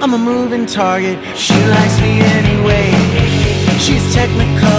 I'm a moving target. She likes me anyway. She's technical.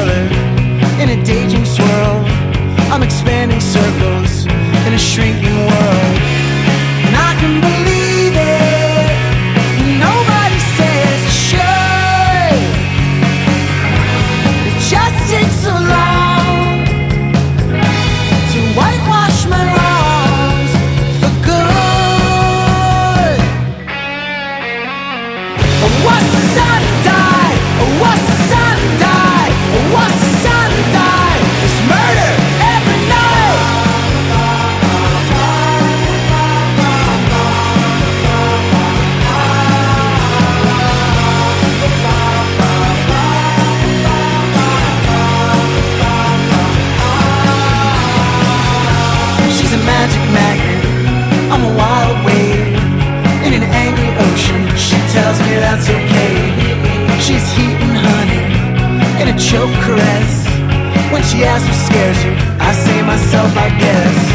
she asks what scares you. I say myself, I guess.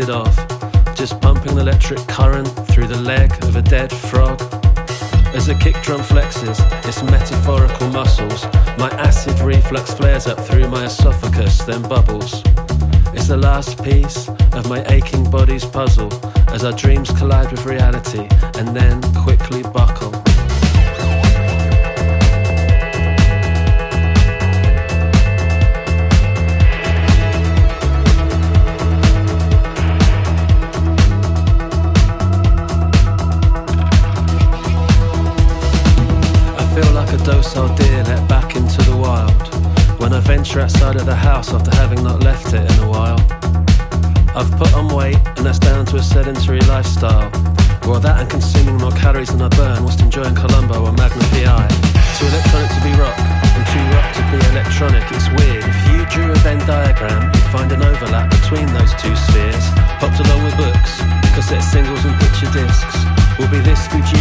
consisted off, just pumping the electric current through the leg of a dead frog. As the kick drum flexes its metaphorical muscles, my acid reflux flares up through my esophagus, then bubbles. It's the last piece of my aching body's puzzle as our dreams collide with reality and then quickly buckle. house after having not left it in a while. I've put on weight, and that's down to a sedentary lifestyle. Well, that and consuming more calories than I burn whilst enjoying Columbo or Magnum PI. Too electronic to be rock, and too rock to be electronic. It's weird. If you drew a Venn diagram, you'd find an overlap between those two spheres. Popped along with books, cassette singles, and picture discs. Will be this Fuji